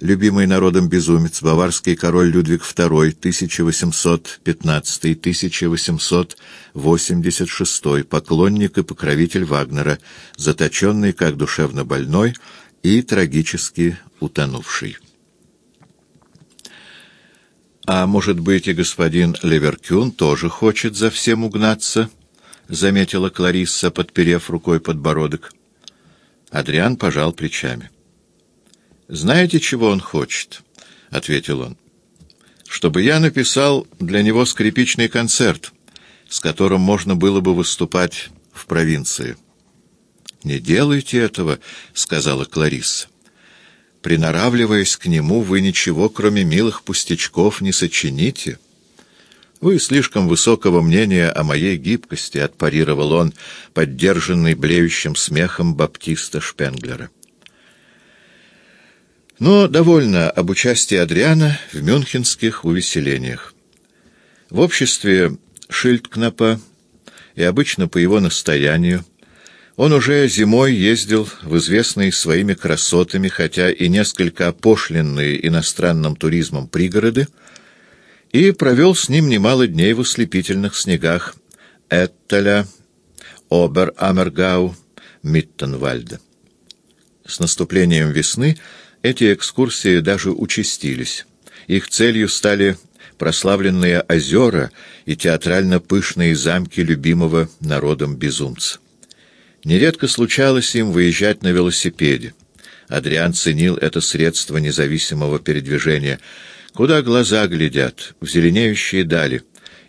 любимый народом безумец, баварский король Людвиг II, 1815-1886, поклонник и покровитель Вагнера, заточенный как душевно больной и трагически утонувший. «А может быть, и господин Леверкюн тоже хочет за всем угнаться?» — заметила Кларисса, подперев рукой подбородок. Адриан пожал плечами. «Знаете, чего он хочет?» — ответил он. «Чтобы я написал для него скрипичный концерт, с которым можно было бы выступать в провинции». «Не делайте этого», — сказала Кларисса. Приноравливаясь к нему, вы ничего, кроме милых пустячков, не сочините. Вы слишком высокого мнения о моей гибкости, — отпарировал он, поддержанный блеющим смехом баптиста Шпенглера. Но довольно об участии Адриана в мюнхенских увеселениях. В обществе Шильдкнапа и обычно по его настоянию он уже зимой ездил в известные своими красотами, хотя и несколько опошленные иностранным туризмом пригороды, и провел с ним немало дней в ослепительных снегах Эттеля, Обер-Амергау, Миттенвальда. С наступлением весны эти экскурсии даже участились. Их целью стали прославленные озера и театрально пышные замки любимого народом безумца. Нередко случалось им выезжать на велосипеде. Адриан ценил это средство независимого передвижения. Куда глаза глядят, в зеленеющие дали,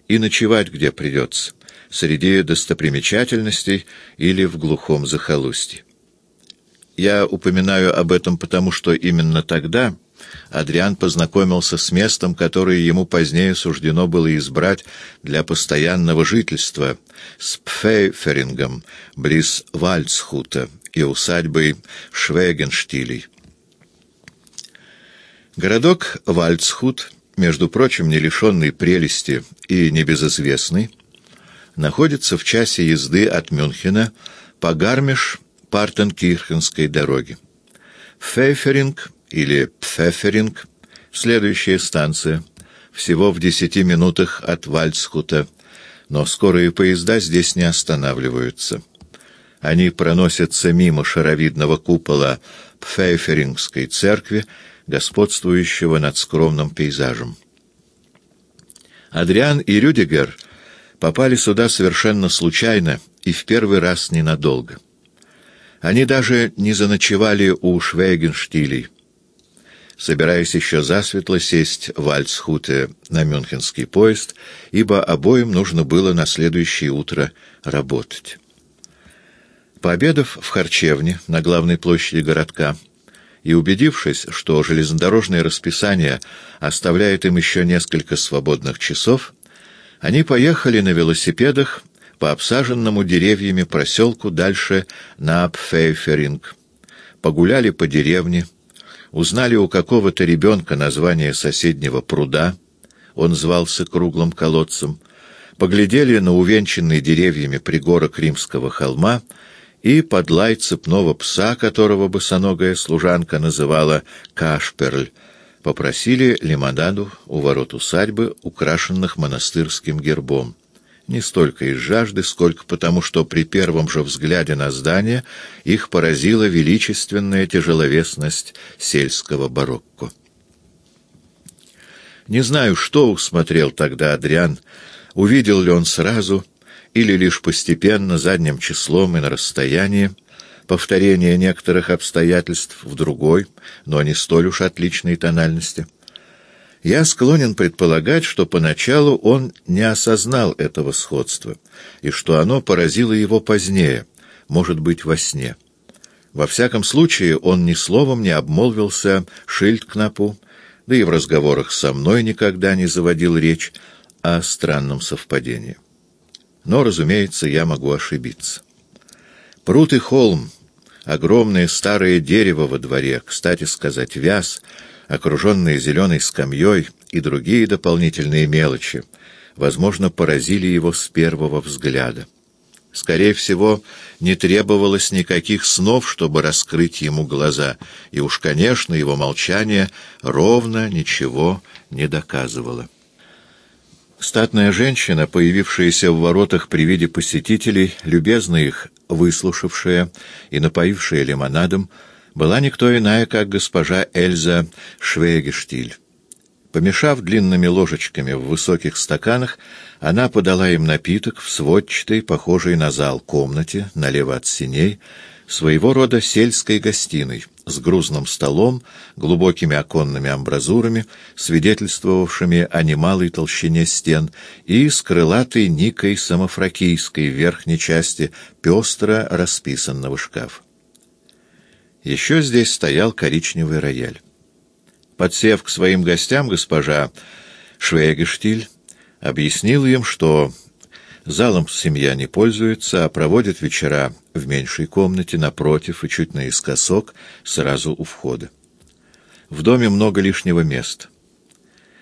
и ночевать где придется, среди достопримечательностей или в глухом захолустье. Я упоминаю об этом потому, что именно тогда Адриан познакомился с местом, которое ему позднее суждено было избрать для постоянного жительства, с Пфейферингом, близ Вальцхута и усадьбой Швегенштилей. Городок Вальцхут, между прочим, не лишенный прелести и небезызвестный, находится в часе езды от Мюнхена по Гармиш-Партенкирхенской дороге. Фейферинг или Пфеферинг, следующая станция, всего в десяти минутах от Вальцхута, но скорые поезда здесь не останавливаются. Они проносятся мимо шаровидного купола Пфейферингской церкви, господствующего над скромным пейзажем. Адриан и Рюдигер попали сюда совершенно случайно и в первый раз ненадолго. Они даже не заночевали у Швейгенштилей, собираясь еще засветло сесть в Альцхуте на мюнхенский поезд, ибо обоим нужно было на следующее утро работать. Пообедав в харчевне на главной площади городка и убедившись, что железнодорожное расписание оставляет им еще несколько свободных часов, они поехали на велосипедах по обсаженному деревьями проселку дальше на Пфейферинг, погуляли по деревне, узнали у какого-то ребенка название соседнего пруда, он звался круглым колодцем, поглядели на увенчанный деревьями пригорок римского холма и под лай цепного пса, которого босоногая служанка называла Кашперль, попросили лимонаду у ворот усадьбы, украшенных монастырским гербом не столько из жажды, сколько потому, что при первом же взгляде на здание их поразила величественная тяжеловесность сельского барокко. Не знаю, что усмотрел тогда Адриан, увидел ли он сразу или лишь постепенно, задним числом и на расстоянии, повторение некоторых обстоятельств в другой, но не столь уж отличной тональности — я склонен предполагать, что поначалу он не осознал этого сходства, и что оно поразило его позднее, может быть, во сне. Во всяком случае, он ни словом не обмолвился Шильдкнапу, да и в разговорах со мной никогда не заводил речь о странном совпадении. Но, разумеется, я могу ошибиться. Прут и холм, огромное старое дерево во дворе, кстати сказать, вяз — окруженные зеленой скамьей и другие дополнительные мелочи, возможно, поразили его с первого взгляда. Скорее всего, не требовалось никаких снов, чтобы раскрыть ему глаза, и уж, конечно, его молчание ровно ничего не доказывало. Статная женщина, появившаяся в воротах при виде посетителей, любезно их выслушавшая и напоившая лимонадом, была никто иная, как госпожа Эльза Швейгештиль. Помешав длинными ложечками в высоких стаканах, она подала им напиток в сводчатой, похожей на зал комнате, налево от синей, своего рода сельской гостиной, с грузным столом, глубокими оконными амбразурами, свидетельствовавшими о немалой толщине стен, и с крылатой никой самофракийской в верхней части пестро расписанного шкафа. Еще здесь стоял коричневый рояль. Подсев к своим гостям, госпожа Швейгештиль объяснила им, что залом семья не пользуется, а проводит вечера в меньшей комнате напротив и чуть наискосок, сразу у входа. В доме много лишнего места.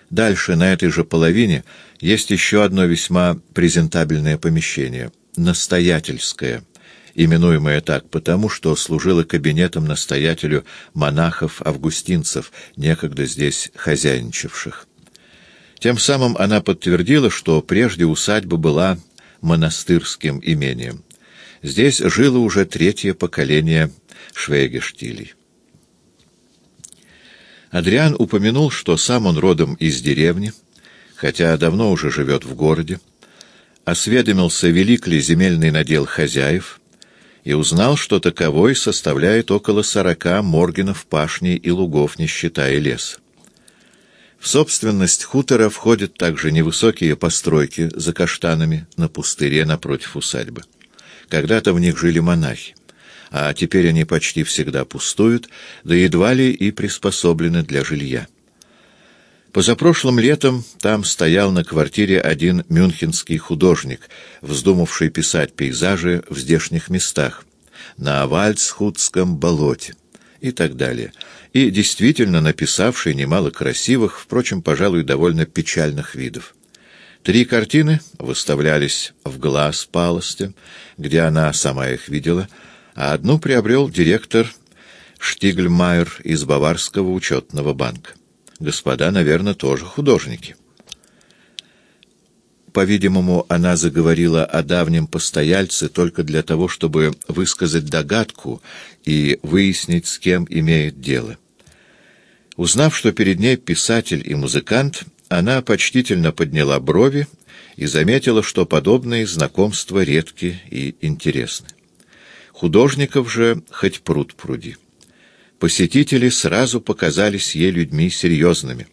Дальше, на этой же половине, есть еще одно весьма презентабельное помещение — настоятельское — именуемое так потому, что служило кабинетом настоятелю монахов-августинцев, некогда здесь хозяйничавших. Тем самым она подтвердила, что прежде усадьба была монастырским имением. Здесь жило уже третье поколение швейгештилей. Адриан упомянул, что сам он родом из деревни, хотя давно уже живет в городе, осведомился, велик ли земельный надел хозяев, и узнал, что таковой составляет около сорока моргенов пашней и лугов, не считая лес. В собственность хутора входят также невысокие постройки за каштанами на пустыре напротив усадьбы. Когда-то в них жили монахи, а теперь они почти всегда пустуют, да едва ли и приспособлены для жилья. Позапрошлым летом там стоял на квартире один мюнхенский художник, вздумавший писать пейзажи в здешних местах, на Вальцхудском болоте и так далее, и действительно написавший немало красивых, впрочем, пожалуй, довольно печальных видов. Три картины выставлялись в глаз Палосте, где она сама их видела, а одну приобрел директор Штигльмайер из Баварского учетного банка господа, наверное, тоже художники. По-видимому, она заговорила о давнем постояльце только для того, чтобы высказать догадку и выяснить, с кем имеет дело. Узнав, что перед ней писатель и музыкант, она почтительно подняла брови и заметила, что подобные знакомства редки и интересны. Художников же хоть пруд пруди. Посетители сразу показались ей людьми серьезными,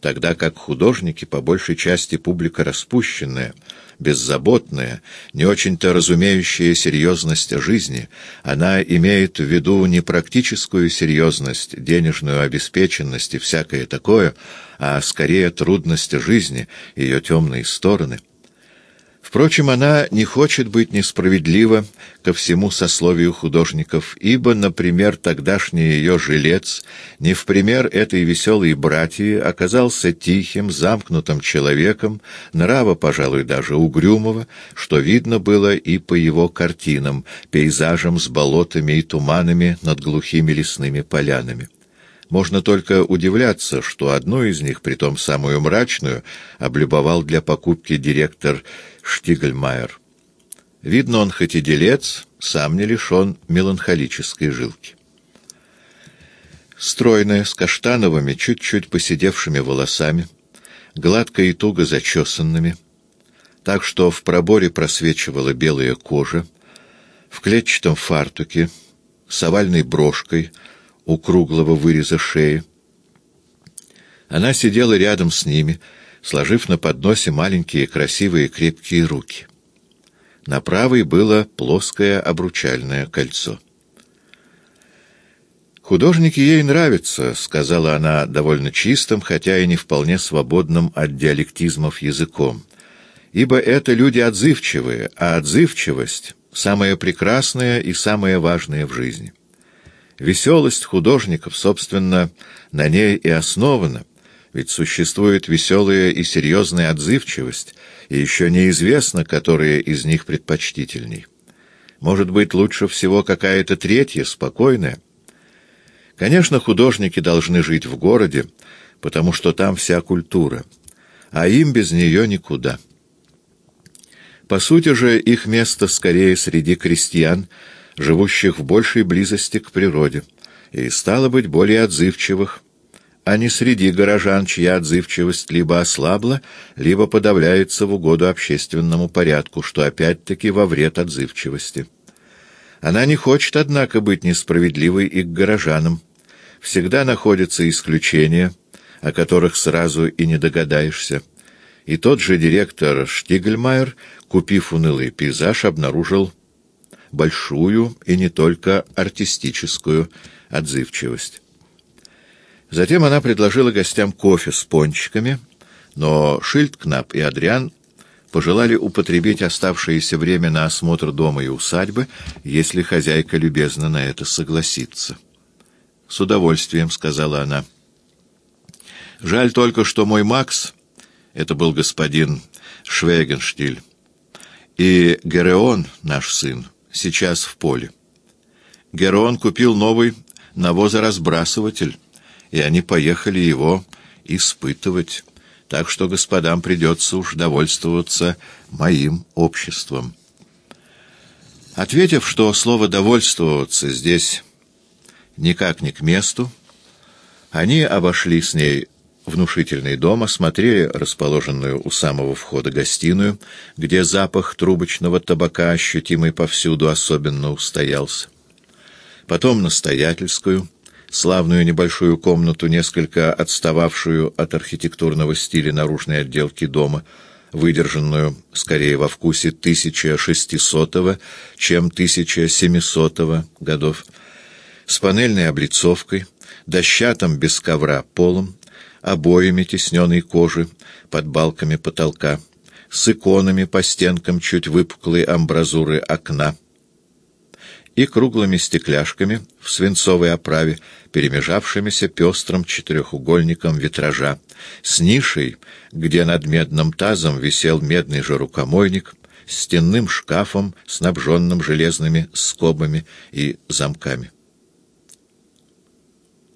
тогда как художники, по большей части публика распущенная, беззаботная, не очень-то разумеющая серьезность жизни, она имеет в виду не практическую серьезность, денежную обеспеченность и всякое такое, а скорее трудность жизни, ее темные стороны — Впрочем, она не хочет быть несправедлива ко всему сословию художников, ибо, например, тогдашний ее жилец, не в пример этой веселой братьи, оказался тихим, замкнутым человеком, нрава, пожалуй, даже угрюмого, что видно было и по его картинам, пейзажам с болотами и туманами над глухими лесными полянами. Можно только удивляться, что одну из них, притом самую мрачную, облюбовал для покупки директор Штигльмайер. Видно, он хоть и делец, сам не лишен меланхолической жилки. Стройная, с каштановыми, чуть-чуть посидевшими волосами, гладко и туго зачесанными, так что в проборе просвечивала белая кожа, в клетчатом фартуке, с овальной брошкой у круглого выреза шеи. Она сидела рядом с ними, сложив на подносе маленькие красивые крепкие руки. На правой было плоское обручальное кольцо. «Художники ей нравятся», — сказала она довольно чистым, хотя и не вполне свободным от диалектизмов языком. «Ибо это люди отзывчивые, а отзывчивость — самое прекрасное и самое важное в жизни. Веселость художников, собственно, на ней и основана — ведь существует веселая и серьезная отзывчивость, и еще неизвестно, которые из них предпочтительней. Может быть, лучше всего какая-то третья, спокойная? Конечно, художники должны жить в городе, потому что там вся культура, а им без нее никуда. По сути же, их место скорее среди крестьян, живущих в большей близости к природе, и, стало быть, более отзывчивых, а не среди горожан, чья отзывчивость либо ослабла, либо подавляется в угоду общественному порядку, что опять-таки во вред отзывчивости. Она не хочет, однако, быть несправедливой и к горожанам. Всегда находятся исключения, о которых сразу и не догадаешься. И тот же директор Штигельмайер, купив унылый пейзаж, обнаружил большую и не только артистическую отзывчивость. Затем она предложила гостям кофе с пончиками, но Шильдкнап и Адриан пожелали употребить оставшееся время на осмотр дома и усадьбы, если хозяйка любезно на это согласится. «С удовольствием», — сказала она. «Жаль только, что мой Макс, это был господин Швегенштиль, и Гереон, наш сын, сейчас в поле. Гереон купил новый навозоразбрасыватель, и они поехали его испытывать, так что господам придется уж довольствоваться моим обществом. Ответив, что слово «довольствоваться» здесь никак не к месту, они обошли с ней внушительный дом, осмотрели расположенную у самого входа гостиную, где запах трубочного табака, ощутимый повсюду, особенно устоялся. Потом настоятельскую, славную небольшую комнату, несколько отстававшую от архитектурного стиля наружной отделки дома, выдержанную скорее во вкусе 1600 чем 1700 годов, с панельной облицовкой, дощатым без ковра полом, обоями тесненной кожи под балками потолка, с иконами по стенкам чуть выпуклой амбразуры окна и круглыми стекляшками в свинцовой оправе, перемежавшимися пестрым четырехугольником витража, с нишей, где над медным тазом висел медный же рукомойник, стенным шкафом, снабженным железными скобами и замками.